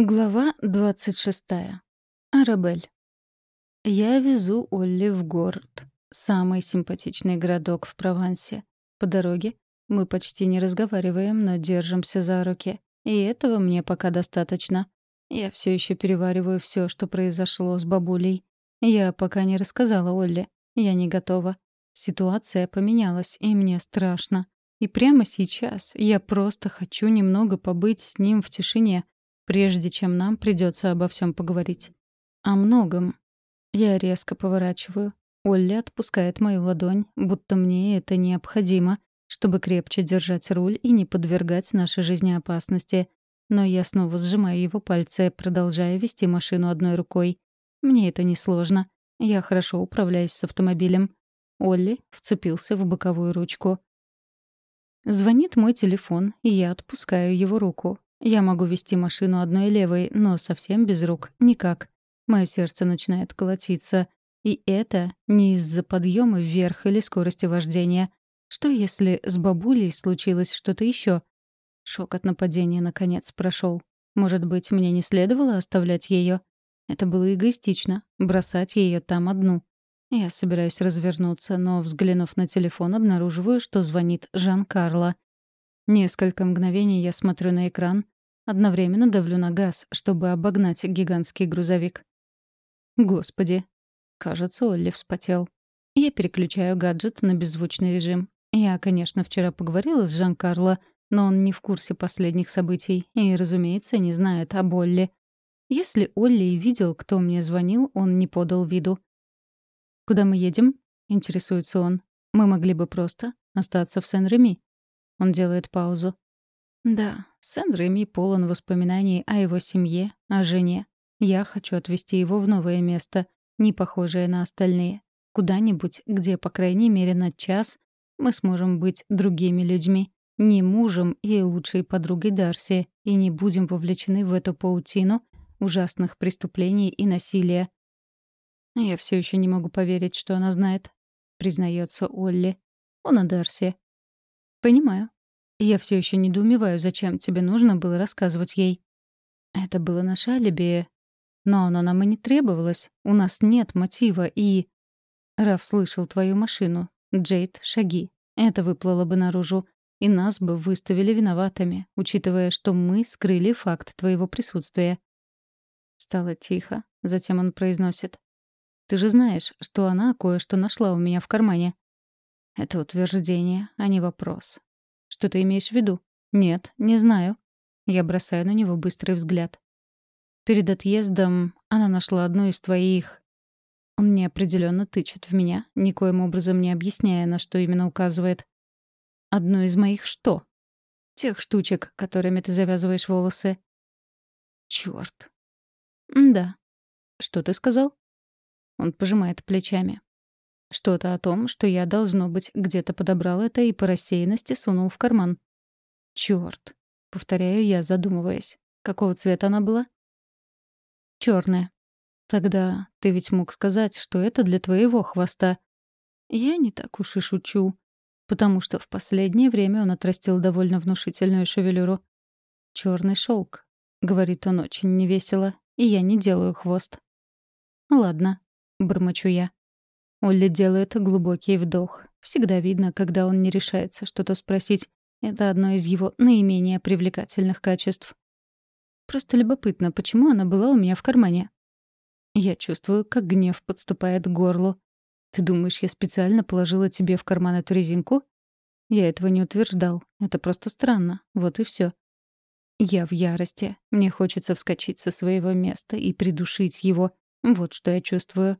Глава 26. Арабель. Я везу Олли в город. Самый симпатичный городок в Провансе. По дороге мы почти не разговариваем, но держимся за руки. И этого мне пока достаточно. Я все еще перевариваю все, что произошло с бабулей. Я пока не рассказала Олли. Я не готова. Ситуация поменялась, и мне страшно. И прямо сейчас я просто хочу немного побыть с ним в тишине — прежде чем нам придется обо всем поговорить. О многом. Я резко поворачиваю. Олли отпускает мою ладонь, будто мне это необходимо, чтобы крепче держать руль и не подвергать нашей жизни опасности. Но я снова сжимаю его пальцы, продолжая вести машину одной рукой. Мне это несложно. Я хорошо управляюсь с автомобилем. Олли вцепился в боковую ручку. Звонит мой телефон, и я отпускаю его руку. Я могу вести машину одной левой, но совсем без рук — никак. Мое сердце начинает колотиться. И это не из-за подъема вверх или скорости вождения. Что если с бабулей случилось что-то еще? Шок от нападения наконец прошел. Может быть, мне не следовало оставлять ее? Это было эгоистично — бросать ее там одну. Я собираюсь развернуться, но, взглянув на телефон, обнаруживаю, что звонит Жан-Карло — Несколько мгновений я смотрю на экран, одновременно давлю на газ, чтобы обогнать гигантский грузовик. Господи. Кажется, Олли вспотел. Я переключаю гаджет на беззвучный режим. Я, конечно, вчера поговорила с Жан-Карло, но он не в курсе последних событий и, разумеется, не знает об Олли. Если Олли и видел, кто мне звонил, он не подал виду. «Куда мы едем?» — интересуется он. «Мы могли бы просто остаться в Сен-Реми». Он делает паузу. Да, Сен-Реми полон воспоминаний о его семье, о жене. Я хочу отвезти его в новое место, не похожее на остальные. Куда-нибудь, где, по крайней мере, на час мы сможем быть другими людьми, не мужем и лучшей подругой Дарси, и не будем вовлечены в эту паутину ужасных преступлений и насилия. «Я все еще не могу поверить, что она знает», — признается Олли. «Он о Дарси. «Понимаю. Я все еще недоумеваю, зачем тебе нужно было рассказывать ей». «Это было наше алиби. Но оно нам и не требовалось. У нас нет мотива и...» Раф слышал твою машину. Джейд, шаги. Это выплыло бы наружу. И нас бы выставили виноватыми, учитывая, что мы скрыли факт твоего присутствия. Стало тихо. Затем он произносит. «Ты же знаешь, что она кое-что нашла у меня в кармане». Это утверждение, а не вопрос. Что ты имеешь в виду? Нет, не знаю. Я бросаю на него быстрый взгляд. Перед отъездом она нашла одну из твоих... Он неопределенно тычет в меня, никоим образом не объясняя, на что именно указывает. Одну из моих что? Тех штучек, которыми ты завязываешь волосы. Чёрт. Да. Что ты сказал? Он пожимает плечами. Что-то о том, что я, должно быть, где-то подобрал это и по рассеянности сунул в карман. Чёрт. Повторяю я, задумываясь. Какого цвета она была? Чёрная. Тогда ты ведь мог сказать, что это для твоего хвоста. Я не так уж и шучу. Потому что в последнее время он отрастил довольно внушительную шевелюру. Чёрный шёлк, говорит он очень невесело, и я не делаю хвост. Ладно, бормочу я. Олли делает глубокий вдох. Всегда видно, когда он не решается что-то спросить. Это одно из его наименее привлекательных качеств. Просто любопытно, почему она была у меня в кармане. Я чувствую, как гнев подступает к горлу. Ты думаешь, я специально положила тебе в карман эту резинку? Я этого не утверждал. Это просто странно. Вот и все. Я в ярости. Мне хочется вскочить со своего места и придушить его. Вот что я чувствую.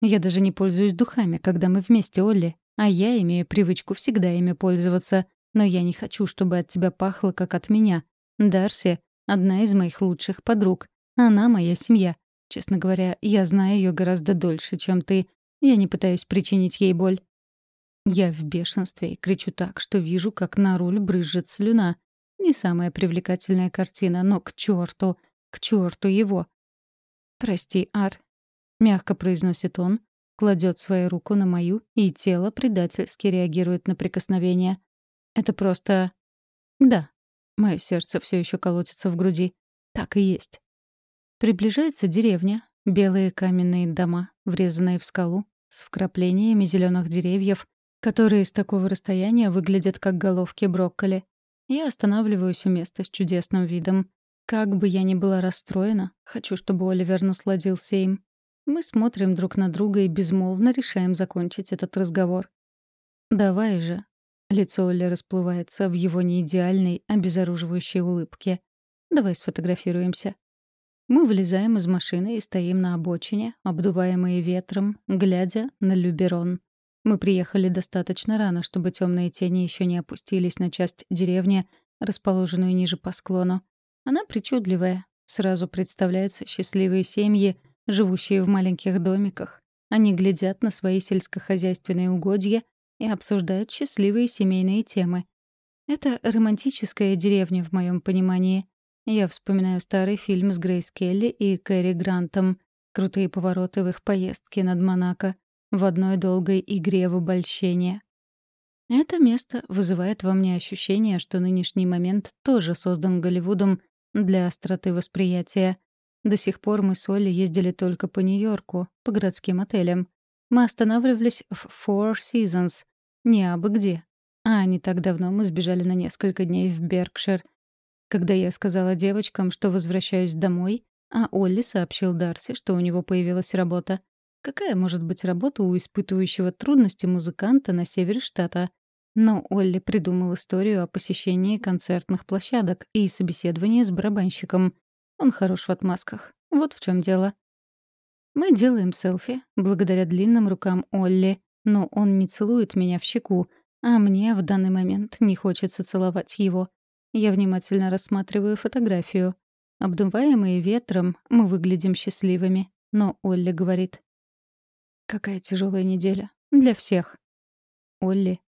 Я даже не пользуюсь духами, когда мы вместе, Олли. А я имею привычку всегда ими пользоваться. Но я не хочу, чтобы от тебя пахло, как от меня. Дарси — одна из моих лучших подруг. Она моя семья. Честно говоря, я знаю ее гораздо дольше, чем ты. Я не пытаюсь причинить ей боль. Я в бешенстве и кричу так, что вижу, как на руль брызжет слюна. Не самая привлекательная картина, но к черту, к черту его. Прости, Ар, Мягко произносит он, кладет свою руку на мою, и тело предательски реагирует на прикосновение. Это просто... Да. Мое сердце все еще колотится в груди. Так и есть. Приближается деревня, белые каменные дома, врезанные в скалу, с вкраплениями зеленых деревьев, которые с такого расстояния выглядят как головки брокколи. Я останавливаюсь у места с чудесным видом. Как бы я ни была расстроена, хочу, чтобы Оливер насладился им. Мы смотрим друг на друга и безмолвно решаем закончить этот разговор. «Давай же». Лицо Олли расплывается в его неидеальной, обезоруживающей улыбке. «Давай сфотографируемся». Мы вылезаем из машины и стоим на обочине, обдуваемые ветром, глядя на Люберон. Мы приехали достаточно рано, чтобы темные тени еще не опустились на часть деревни, расположенную ниже по склону. Она причудливая. Сразу представляются счастливые семьи, живущие в маленьких домиках. Они глядят на свои сельскохозяйственные угодья и обсуждают счастливые семейные темы. Это романтическая деревня в моем понимании. Я вспоминаю старый фильм с Грейс Келли и Кэрри Грантом, крутые повороты в их поездке над Монако, в одной долгой игре в обольщение. Это место вызывает во мне ощущение, что нынешний момент тоже создан Голливудом для остроты восприятия. До сих пор мы с Олли ездили только по Нью-Йорку, по городским отелям. Мы останавливались в Four Seasons, не абы где. А не так давно мы сбежали на несколько дней в Беркшир. Когда я сказала девочкам, что возвращаюсь домой, а Олли сообщил Дарси, что у него появилась работа. Какая может быть работа у испытывающего трудности музыканта на севере штата? Но Олли придумал историю о посещении концертных площадок и собеседовании с барабанщиком. Он хорош в отмазках. Вот в чем дело. Мы делаем селфи благодаря длинным рукам Олли, но он не целует меня в щеку, а мне в данный момент не хочется целовать его. Я внимательно рассматриваю фотографию. Обдуваемые ветром, мы выглядим счастливыми. Но Олли говорит. «Какая тяжелая неделя. Для всех». «Олли».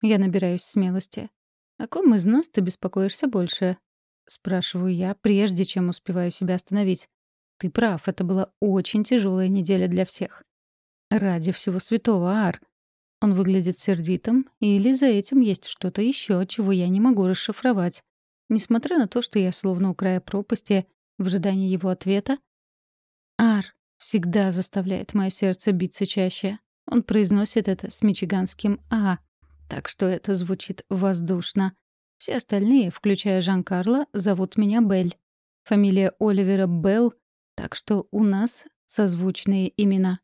Я набираюсь смелости. «О ком из нас ты беспокоишься больше?» Спрашиваю я, прежде чем успеваю себя остановить. «Ты прав, это была очень тяжелая неделя для всех. Ради всего святого, Ар. Он выглядит сердитым, или за этим есть что-то еще, чего я не могу расшифровать. Несмотря на то, что я словно у края пропасти, в ожидании его ответа, Ар всегда заставляет мое сердце биться чаще. Он произносит это с мичиганским «а», так что это звучит воздушно. Все остальные, включая Жан-Карло, зовут меня Белль. Фамилия Оливера Белл, так что у нас созвучные имена.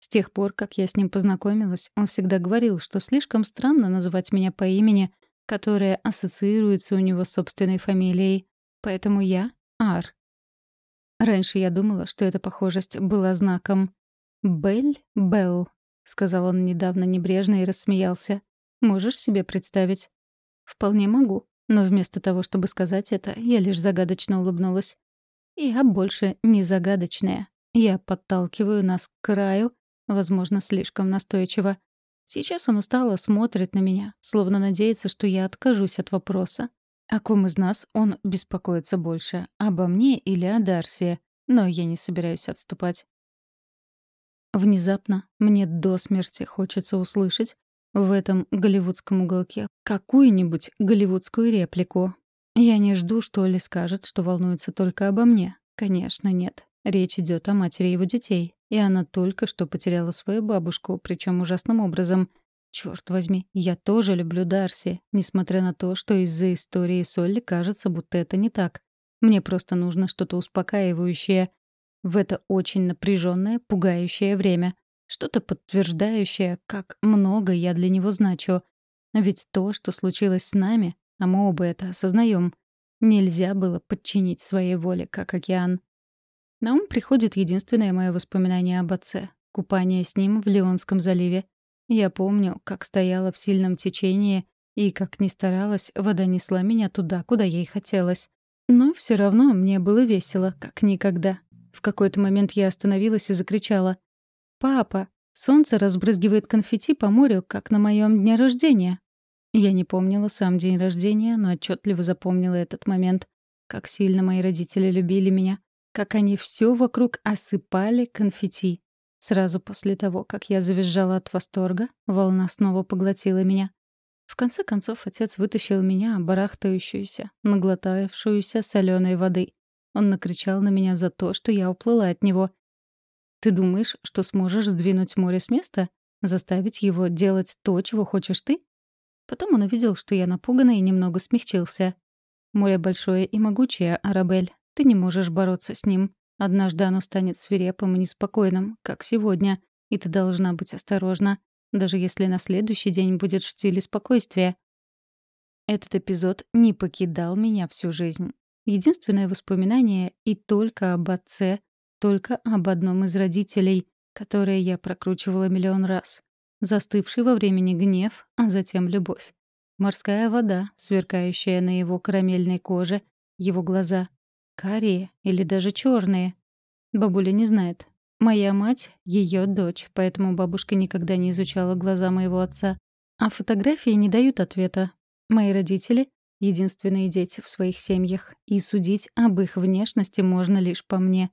С тех пор, как я с ним познакомилась, он всегда говорил, что слишком странно называть меня по имени, которое ассоциируется у него с собственной фамилией. Поэтому я — Ар. Раньше я думала, что эта похожесть была знаком. «Белль Белл», — сказал он недавно небрежно и рассмеялся. «Можешь себе представить?» «Вполне могу», но вместо того, чтобы сказать это, я лишь загадочно улыбнулась. Я больше не загадочная. Я подталкиваю нас к краю, Возможно, слишком настойчиво. Сейчас он устало смотрит на меня, словно надеется, что я откажусь от вопроса. О ком из нас он беспокоится больше, обо мне или о Дарсе? Но я не собираюсь отступать. Внезапно мне до смерти хочется услышать в этом голливудском уголке какую-нибудь голливудскую реплику. Я не жду, что Оли скажет, что волнуется только обо мне. Конечно, нет. Речь идет о матери его детей, и она только что потеряла свою бабушку, причем ужасным образом. Черт возьми, я тоже люблю Дарси, несмотря на то, что из-за истории Солли кажется, будто это не так. Мне просто нужно что-то успокаивающее в это очень напряженное, пугающее время. Что-то подтверждающее, как много я для него значу. Ведь то, что случилось с нами, а мы оба это осознаем, нельзя было подчинить своей воле, как океан. На ум приходит единственное мое воспоминание об отце — купание с ним в Леонском заливе. Я помню, как стояла в сильном течении, и, как ни старалась, вода несла меня туда, куда ей хотелось. Но все равно мне было весело, как никогда. В какой-то момент я остановилась и закричала. «Папа, солнце разбрызгивает конфетти по морю, как на моем дне рождения». Я не помнила сам день рождения, но отчетливо запомнила этот момент. Как сильно мои родители любили меня как они все вокруг осыпали конфетти. Сразу после того, как я завизжала от восторга, волна снова поглотила меня. В конце концов, отец вытащил меня, барахтающуюся, наглотавшуюся соленой воды. Он накричал на меня за то, что я уплыла от него. «Ты думаешь, что сможешь сдвинуть море с места? Заставить его делать то, чего хочешь ты?» Потом он увидел, что я напугана и немного смягчился. «Море большое и могучее, Арабель. Ты не можешь бороться с ним. Однажды оно станет свирепым и неспокойным, как сегодня, и ты должна быть осторожна, даже если на следующий день будет штиль и спокойствие. Этот эпизод не покидал меня всю жизнь. Единственное воспоминание и только об отце, только об одном из родителей, которое я прокручивала миллион раз. Застывший во времени гнев, а затем любовь. Морская вода, сверкающая на его карамельной коже, его глаза. Карие или даже черные. Бабуля не знает. Моя мать — ее дочь, поэтому бабушка никогда не изучала глаза моего отца. А фотографии не дают ответа. Мои родители — единственные дети в своих семьях, и судить об их внешности можно лишь по мне.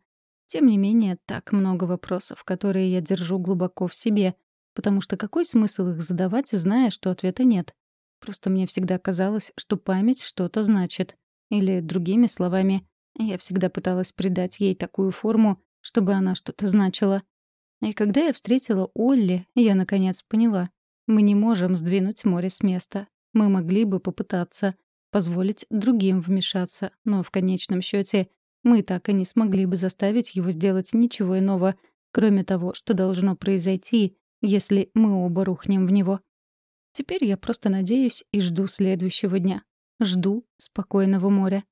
Тем не менее, так много вопросов, которые я держу глубоко в себе, потому что какой смысл их задавать, зная, что ответа нет? Просто мне всегда казалось, что память что-то значит. Или, другими словами, я всегда пыталась придать ей такую форму, чтобы она что-то значила. И когда я встретила Олли, я наконец поняла. Мы не можем сдвинуть море с места. Мы могли бы попытаться, позволить другим вмешаться, но в конечном счете мы так и не смогли бы заставить его сделать ничего иного, кроме того, что должно произойти, если мы оба рухнем в него. Теперь я просто надеюсь и жду следующего дня. Жду спокойного моря.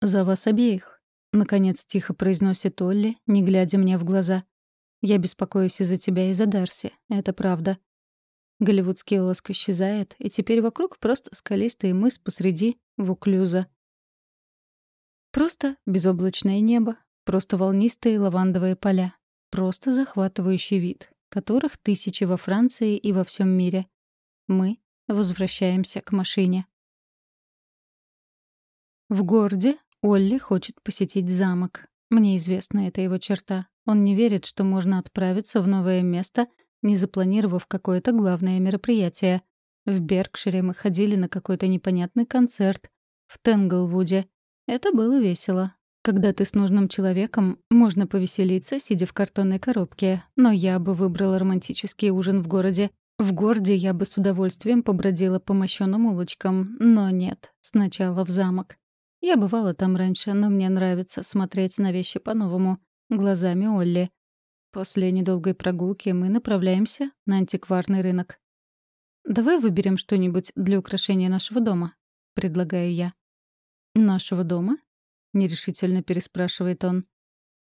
«За вас обеих», — наконец тихо произносит Олли, не глядя мне в глаза. «Я беспокоюсь из-за тебя и за Дарси, это правда». Голливудский лоск исчезает, и теперь вокруг просто скалистый мыс посреди Вуклюза. Просто безоблачное небо, просто волнистые лавандовые поля, просто захватывающий вид, которых тысячи во Франции и во всем мире. Мы возвращаемся к машине. В городе Олли хочет посетить замок. Мне известна эта его черта. Он не верит, что можно отправиться в новое место, не запланировав какое-то главное мероприятие. В Беркшире мы ходили на какой-то непонятный концерт. В Тенглвуде. Это было весело. Когда ты с нужным человеком, можно повеселиться, сидя в картонной коробке. Но я бы выбрала романтический ужин в городе. В городе я бы с удовольствием побродила по мощёным улочкам. Но нет, сначала в замок. Я бывала там раньше, но мне нравится смотреть на вещи по-новому, глазами Олли. После недолгой прогулки мы направляемся на антикварный рынок. «Давай выберем что-нибудь для украшения нашего дома», — предлагаю я. «Нашего дома?» — нерешительно переспрашивает он.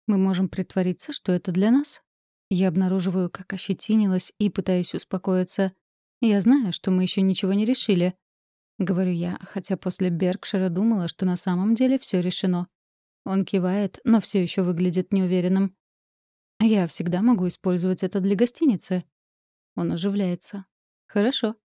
«Мы можем притвориться, что это для нас?» Я обнаруживаю, как ощетинилась и пытаюсь успокоиться. Я знаю, что мы еще ничего не решили. — говорю я, хотя после Беркшира думала, что на самом деле все решено. Он кивает, но все еще выглядит неуверенным. «Я всегда могу использовать это для гостиницы». Он оживляется. «Хорошо.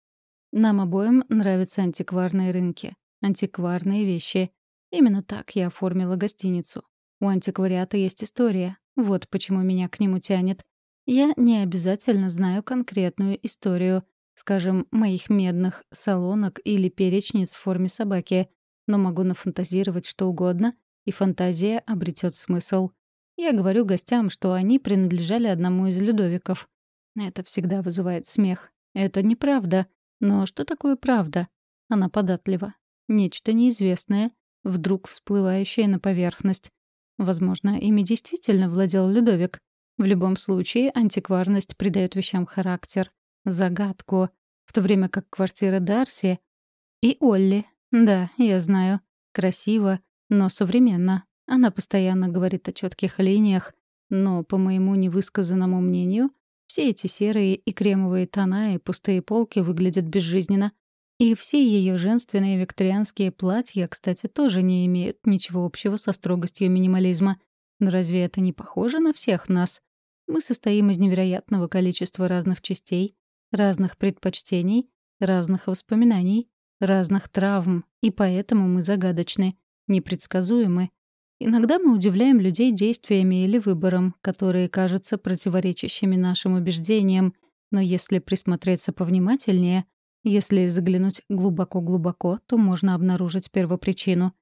Нам обоим нравятся антикварные рынки, антикварные вещи. Именно так я оформила гостиницу. У антиквариата есть история. Вот почему меня к нему тянет. Я не обязательно знаю конкретную историю, скажем, моих медных салонок или перечниц в форме собаки, но могу нафантазировать что угодно, и фантазия обретет смысл. Я говорю гостям, что они принадлежали одному из Людовиков. Это всегда вызывает смех. Это неправда. Но что такое правда? Она податлива. Нечто неизвестное, вдруг всплывающее на поверхность. Возможно, ими действительно владел Людовик. В любом случае, антикварность придает вещам характер загадку, в то время как квартира Дарси и Олли, да, я знаю, красиво, но современно. Она постоянно говорит о четких линиях, но, по моему невысказанному мнению, все эти серые и кремовые тона и пустые полки выглядят безжизненно. И все ее женственные викторианские платья, кстати, тоже не имеют ничего общего со строгостью минимализма. Но разве это не похоже на всех нас? Мы состоим из невероятного количества разных частей, разных предпочтений, разных воспоминаний, разных травм, и поэтому мы загадочны, непредсказуемы. Иногда мы удивляем людей действиями или выбором, которые кажутся противоречащими нашим убеждениям, но если присмотреться повнимательнее, если заглянуть глубоко-глубоко, то можно обнаружить первопричину.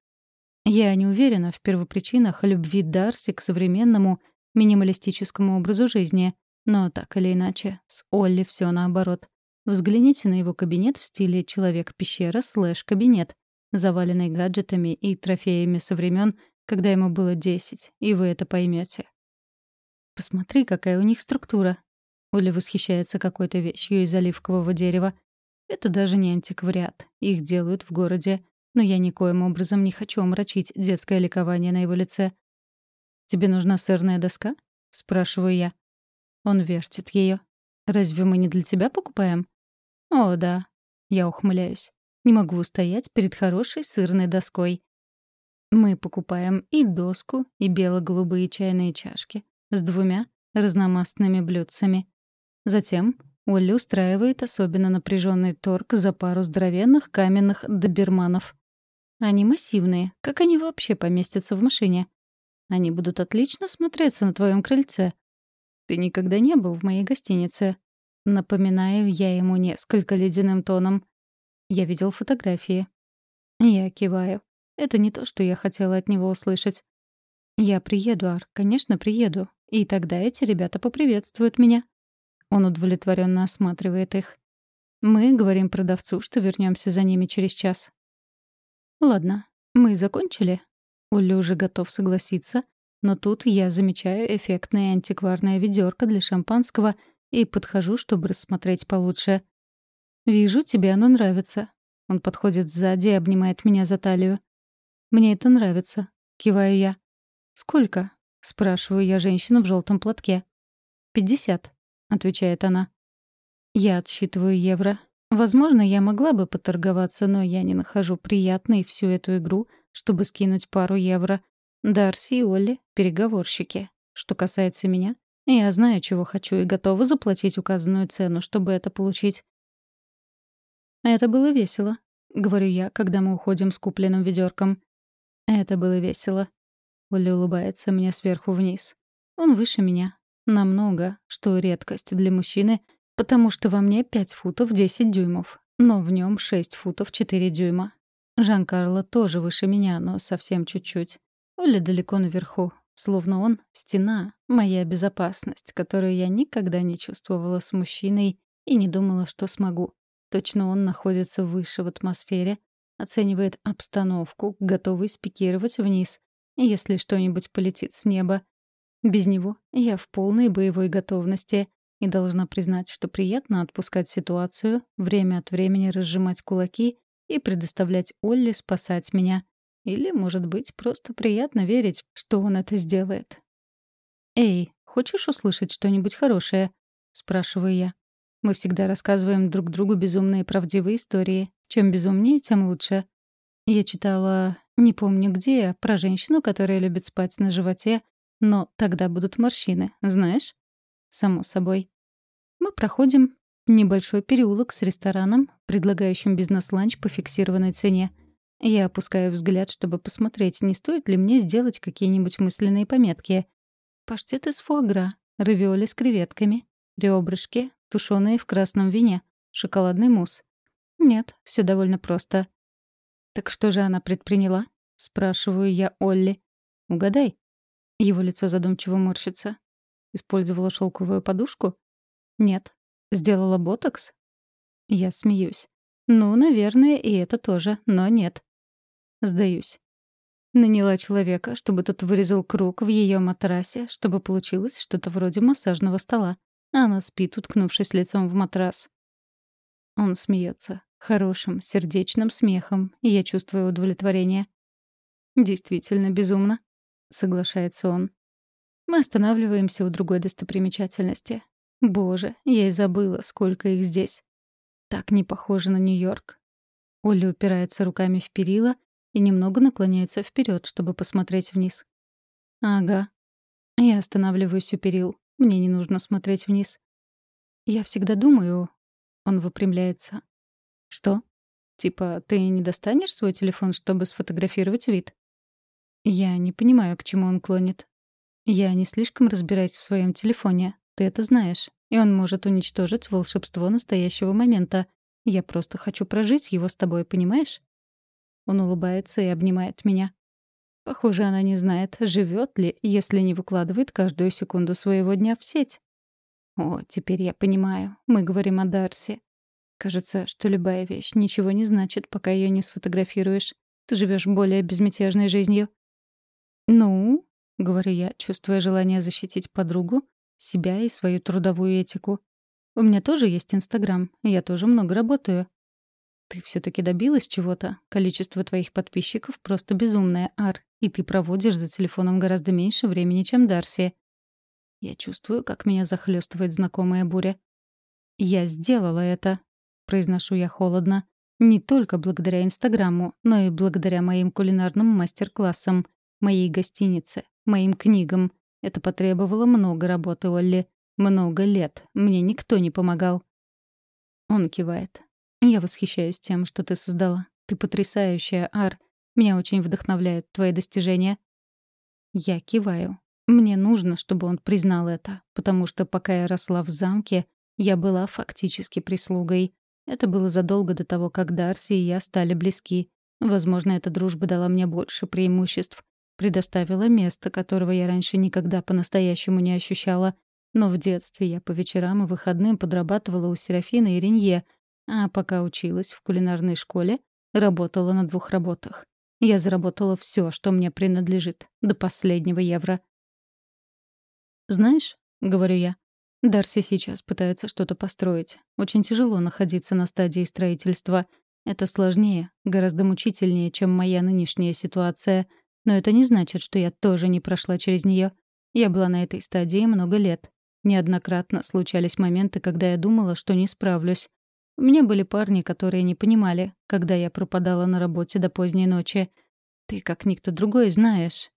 Я не уверена в первопричинах любви Дарси к современному минималистическому образу жизни, но так или иначе, с Олли все наоборот. Взгляните на его кабинет в стиле «человек-пещера» слэш-кабинет, заваленный гаджетами и трофеями со времен, когда ему было 10, и вы это поймете. Посмотри, какая у них структура. Оля восхищается какой-то вещью из оливкового дерева. Это даже не антиквариат. Их делают в городе. Но я никоим образом не хочу омрачить детское ликование на его лице. «Тебе нужна сырная доска?» — спрашиваю я. Он вертит ее. «Разве мы не для тебя покупаем?» «О, да». Я ухмыляюсь. Не могу устоять перед хорошей сырной доской. Мы покупаем и доску, и бело-голубые чайные чашки с двумя разномастными блюдцами. Затем Олли устраивает особенно напряженный торг за пару здоровенных каменных доберманов. Они массивные. Как они вообще поместятся в машине? Они будут отлично смотреться на твоем крыльце. Ты никогда не был в моей гостинице. Напоминаю я ему несколько ледяным тоном. Я видел фотографии. Я киваю. Это не то, что я хотела от него услышать. Я приеду, Ар, конечно, приеду. И тогда эти ребята поприветствуют меня. Он удовлетворенно осматривает их. Мы говорим продавцу, что вернемся за ними через час. Ладно, мы закончили. Улли уже готов согласиться, но тут я замечаю эффектное антикварное ведерко для шампанского и подхожу, чтобы рассмотреть получше. «Вижу, тебе оно нравится». Он подходит сзади и обнимает меня за талию. «Мне это нравится», — киваю я. «Сколько?» — спрашиваю я женщину в желтом платке. «Пятьдесят», — отвечает она. Я отсчитываю евро. Возможно, я могла бы поторговаться, но я не нахожу приятной всю эту игру, чтобы скинуть пару евро. Дарси и Олли — переговорщики. Что касается меня, я знаю, чего хочу и готова заплатить указанную цену, чтобы это получить. «Это было весело», — говорю я, когда мы уходим с купленным ведерком. «Это было весело». Оля улыбается мне сверху вниз. Он выше меня. Намного, что редкость для мужчины, потому что во мне 5 футов 10 дюймов, но в нем 6 футов 4 дюйма. Жан-Карло тоже выше меня, но совсем чуть-чуть. Оля далеко наверху, словно он — стена, моя безопасность, которую я никогда не чувствовала с мужчиной и не думала, что смогу. Точно он находится выше в атмосфере, оценивает обстановку, готовый спикировать вниз, если что-нибудь полетит с неба. Без него я в полной боевой готовности и должна признать, что приятно отпускать ситуацию, время от времени разжимать кулаки и предоставлять Олли спасать меня. Или, может быть, просто приятно верить, что он это сделает. «Эй, хочешь услышать что-нибудь хорошее?» — спрашиваю я. Мы всегда рассказываем друг другу безумные правдивые истории. Чем безумнее, тем лучше. Я читала, не помню где, про женщину, которая любит спать на животе, но тогда будут морщины, знаешь? Само собой. Мы проходим небольшой переулок с рестораном, предлагающим бизнес-ланч по фиксированной цене. Я опускаю взгляд, чтобы посмотреть, не стоит ли мне сделать какие-нибудь мысленные пометки. Паштет из фуагра, равиоли с креветками, ребрышки, тушеные в красном вине, шоколадный мусс. Нет, все довольно просто. «Так что же она предприняла?» — спрашиваю я Олли. «Угадай». Его лицо задумчиво морщится. Использовала шелковую подушку? Нет. Сделала ботокс? Я смеюсь. Ну, наверное, и это тоже, но нет. Сдаюсь. Наняла человека, чтобы тот вырезал круг в ее матрасе, чтобы получилось что-то вроде массажного стола. Она спит, уткнувшись лицом в матрас. Он смеется. Хорошим, сердечным смехом, и я чувствую удовлетворение. «Действительно безумно», — соглашается он. Мы останавливаемся у другой достопримечательности. Боже, я и забыла, сколько их здесь. Так не похоже на Нью-Йорк. Оля упирается руками в перила и немного наклоняется вперед, чтобы посмотреть вниз. Ага. Я останавливаюсь у перил. Мне не нужно смотреть вниз. Я всегда думаю... Он выпрямляется. Что? Типа, ты не достанешь свой телефон, чтобы сфотографировать вид? Я не понимаю, к чему он клонит. Я не слишком разбираюсь в своем телефоне. Ты это знаешь. И он может уничтожить волшебство настоящего момента. Я просто хочу прожить его с тобой, понимаешь? Он улыбается и обнимает меня. Похоже, она не знает, живет ли, если не выкладывает каждую секунду своего дня в сеть. О, теперь я понимаю. Мы говорим о Дарси. Кажется, что любая вещь ничего не значит, пока ее не сфотографируешь. Ты живешь более безмятежной жизнью. Ну, — говорю я, чувствуя желание защитить подругу, себя и свою трудовую этику. «У меня тоже есть Инстаграм, я тоже много работаю». «Ты все таки добилась чего-то? Количество твоих подписчиков просто безумное, Ар, и ты проводишь за телефоном гораздо меньше времени, чем Дарси». Я чувствую, как меня захлестывает знакомая буря. «Я сделала это», — произношу я холодно. «Не только благодаря Инстаграму, но и благодаря моим кулинарным мастер-классам, моей гостинице, моим книгам. Это потребовало много работы, Олли. Много лет. Мне никто не помогал. Он кивает. Я восхищаюсь тем, что ты создала. Ты потрясающая, Ар. Меня очень вдохновляют твои достижения. Я киваю. Мне нужно, чтобы он признал это, потому что пока я росла в замке, я была фактически прислугой. Это было задолго до того, как Дарси и я стали близки. Возможно, эта дружба дала мне больше преимуществ, предоставила место, которого я раньше никогда по-настоящему не ощущала. Но в детстве я по вечерам и выходным подрабатывала у Серафины и Ренье, а пока училась в кулинарной школе, работала на двух работах. Я заработала все, что мне принадлежит, до последнего евро. «Знаешь», — говорю я, — Дарси сейчас пытается что-то построить. Очень тяжело находиться на стадии строительства. Это сложнее, гораздо мучительнее, чем моя нынешняя ситуация — но это не значит, что я тоже не прошла через нее. Я была на этой стадии много лет. Неоднократно случались моменты, когда я думала, что не справлюсь. У меня были парни, которые не понимали, когда я пропадала на работе до поздней ночи. Ты, как никто другой, знаешь.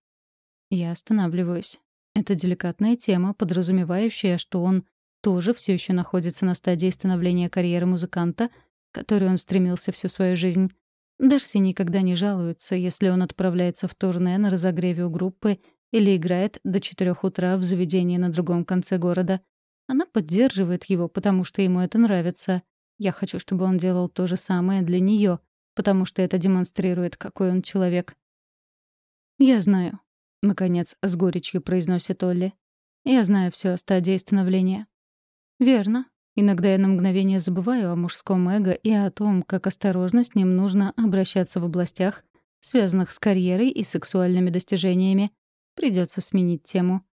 Я останавливаюсь. Это деликатная тема, подразумевающая, что он тоже все еще находится на стадии становления карьеры музыканта, к которой он стремился всю свою жизнь. Дарси никогда не жалуется, если он отправляется в турне на разогреве у группы или играет до четырех утра в заведении на другом конце города. Она поддерживает его, потому что ему это нравится. Я хочу, чтобы он делал то же самое для нее, потому что это демонстрирует, какой он человек. «Я знаю», — наконец с горечью произносит Олли. «Я знаю все о стадии становления». «Верно. Иногда я на мгновение забываю о мужском эго и о том, как осторожно с ним нужно обращаться в областях, связанных с карьерой и сексуальными достижениями. Придется сменить тему.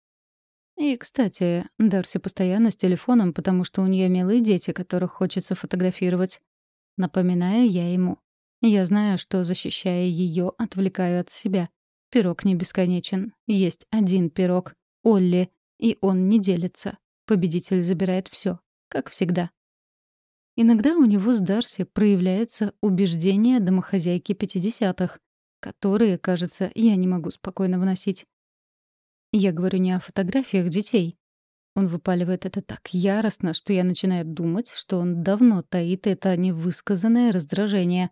И, кстати, Дарси постоянно с телефоном, потому что у нее милые дети, которых хочется фотографировать. Напоминаю я ему. Я знаю, что, защищая ее, отвлекаю от себя. Пирог не бесконечен. Есть один пирог — Олли, и он не делится. Победитель забирает все как всегда. Иногда у него с Дарси проявляются убеждения домохозяйки 50-х, которые, кажется, я не могу спокойно выносить. Я говорю не о фотографиях детей. Он выпаливает это так яростно, что я начинаю думать, что он давно таит это невысказанное раздражение.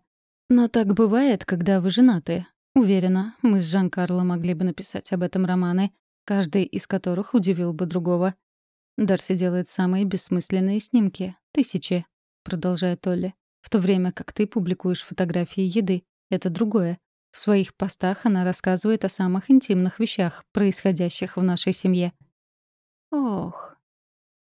Но так бывает, когда вы женаты. Уверена, мы с Жан-Карло могли бы написать об этом романы, каждый из которых удивил бы другого. Дарси делает самые бессмысленные снимки. Тысячи, продолжает Олли. В то время как ты публикуешь фотографии еды. Это другое. В своих постах она рассказывает о самых интимных вещах, происходящих в нашей семье. Ох.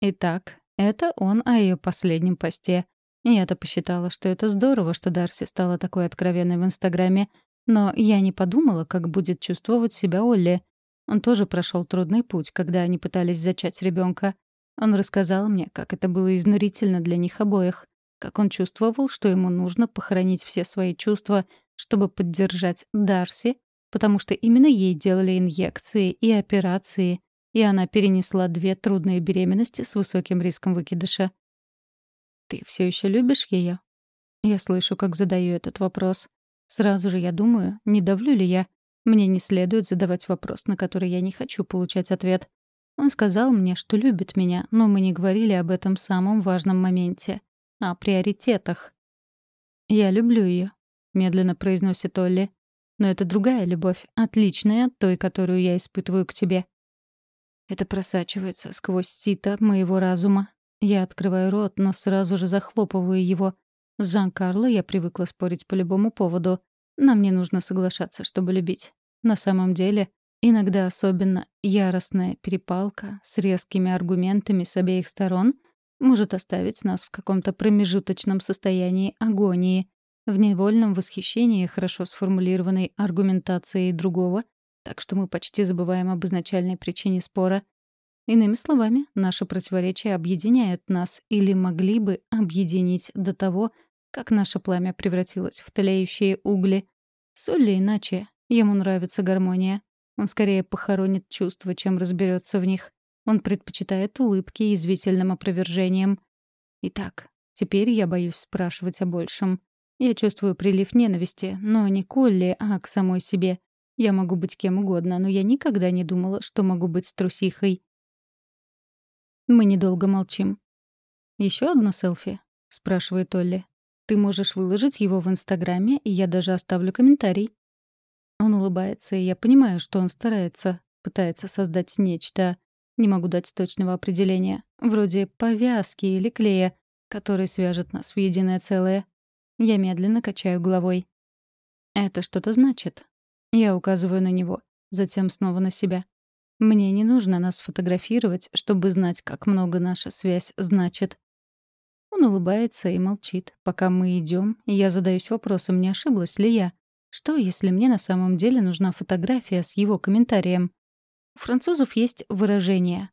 Итак, это он о ее последнем посте. Я-то посчитала, что это здорово, что Дарси стала такой откровенной в Инстаграме, но я не подумала, как будет чувствовать себя Олли. Он тоже прошел трудный путь, когда они пытались зачать ребенка. Он рассказал мне, как это было изнурительно для них обоих, как он чувствовал, что ему нужно похоронить все свои чувства, чтобы поддержать Дарси, потому что именно ей делали инъекции и операции, и она перенесла две трудные беременности с высоким риском выкидыша. «Ты все еще любишь ее? Я слышу, как задаю этот вопрос. Сразу же я думаю, не давлю ли я. Мне не следует задавать вопрос, на который я не хочу получать ответ. Он сказал мне, что любит меня, но мы не говорили об этом самом важном моменте — о приоритетах. «Я люблю ее, медленно произносит Олли. «Но это другая любовь, отличная от той, которую я испытываю к тебе». Это просачивается сквозь сито моего разума. Я открываю рот, но сразу же захлопываю его. С Жан-Карло я привыкла спорить по любому поводу. Нам не нужно соглашаться, чтобы любить. На самом деле, иногда особенно яростная перепалка с резкими аргументами с обеих сторон может оставить нас в каком-то промежуточном состоянии агонии, в невольном восхищении хорошо сформулированной аргументацией другого, так что мы почти забываем об изначальной причине спора. Иными словами, наши противоречия объединяют нас или могли бы объединить до того, как наше пламя превратилось в тлеющие угли. Соль ли иначе, ему нравится гармония. Он скорее похоронит чувства, чем разберется в них. Он предпочитает улыбки и извительным опровержением. Итак, теперь я боюсь спрашивать о большем. Я чувствую прилив ненависти, но не к Олли, а к самой себе. Я могу быть кем угодно, но я никогда не думала, что могу быть трусихой. Мы недолго молчим. Еще одно селфи?» — спрашивает Олли. «Ты можешь выложить его в Инстаграме, и я даже оставлю комментарий». Он улыбается, и я понимаю, что он старается, пытается создать нечто. Не могу дать точного определения. Вроде повязки или клея, который свяжет нас в единое целое. Я медленно качаю головой. «Это что-то значит». Я указываю на него, затем снова на себя. Мне не нужно нас фотографировать, чтобы знать, как много наша связь значит. Он улыбается и молчит, пока мы идем, я задаюсь вопросом, не ошиблась ли я. Что, если мне на самом деле нужна фотография с его комментарием? У французов есть выражение,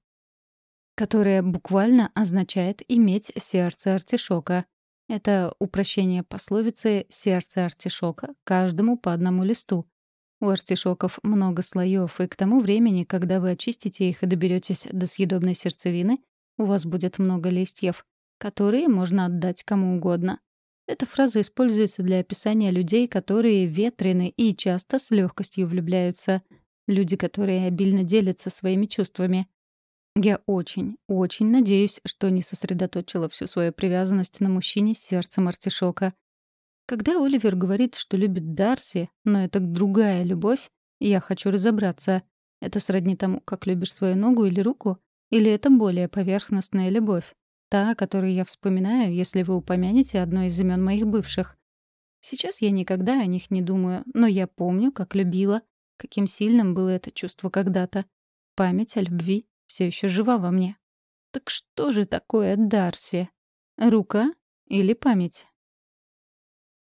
которое буквально означает «иметь сердце артишока». Это упрощение пословицы «сердце артишока» каждому по одному листу. У артишоков много слоев, и к тому времени, когда вы очистите их и доберетесь до съедобной сердцевины, у вас будет много листьев, которые можно отдать кому угодно. Эта фраза используется для описания людей, которые ветрены и часто с легкостью влюбляются. Люди, которые обильно делятся своими чувствами. Я очень, очень надеюсь, что не сосредоточила всю свою привязанность на мужчине с сердцем артишока. Когда Оливер говорит, что любит Дарси, но это другая любовь, я хочу разобраться. Это сродни тому, как любишь свою ногу или руку? Или это более поверхностная любовь? Та, о которой я вспоминаю, если вы упомянете одно из имен моих бывших. Сейчас я никогда о них не думаю, но я помню, как любила, каким сильным было это чувство когда-то. Память о любви все еще жива во мне. Так что же такое Дарси? Рука или память?